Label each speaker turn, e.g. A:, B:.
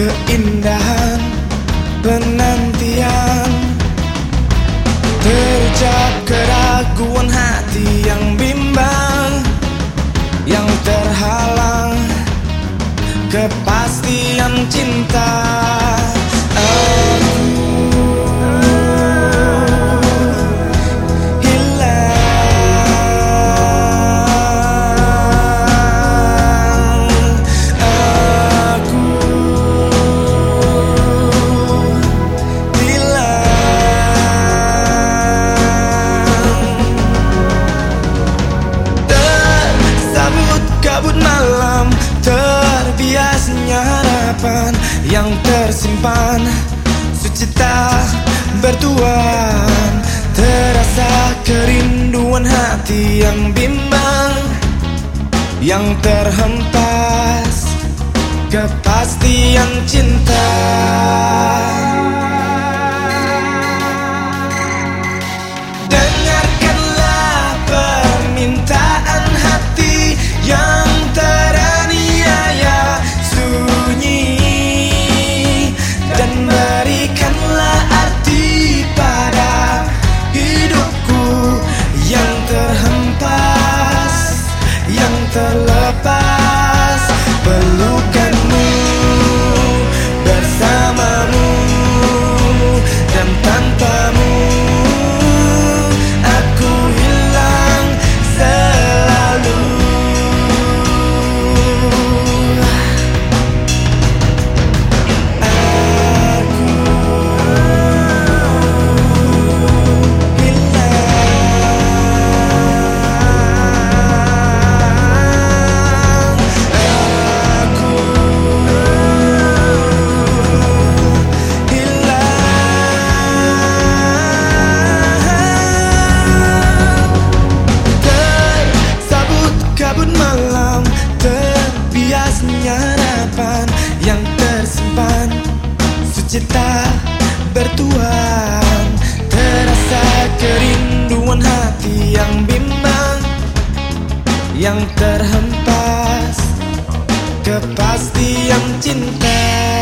A: Yeah. Tersimpan Sucita bertuan. Terasa kerinduan hati yang bimbang Yang terhempas. Kepastian cinta terlepas. Pelukan cita bertuan Terasa kerinduan hati yang bimbang Yang terhempas. Kepastian cinta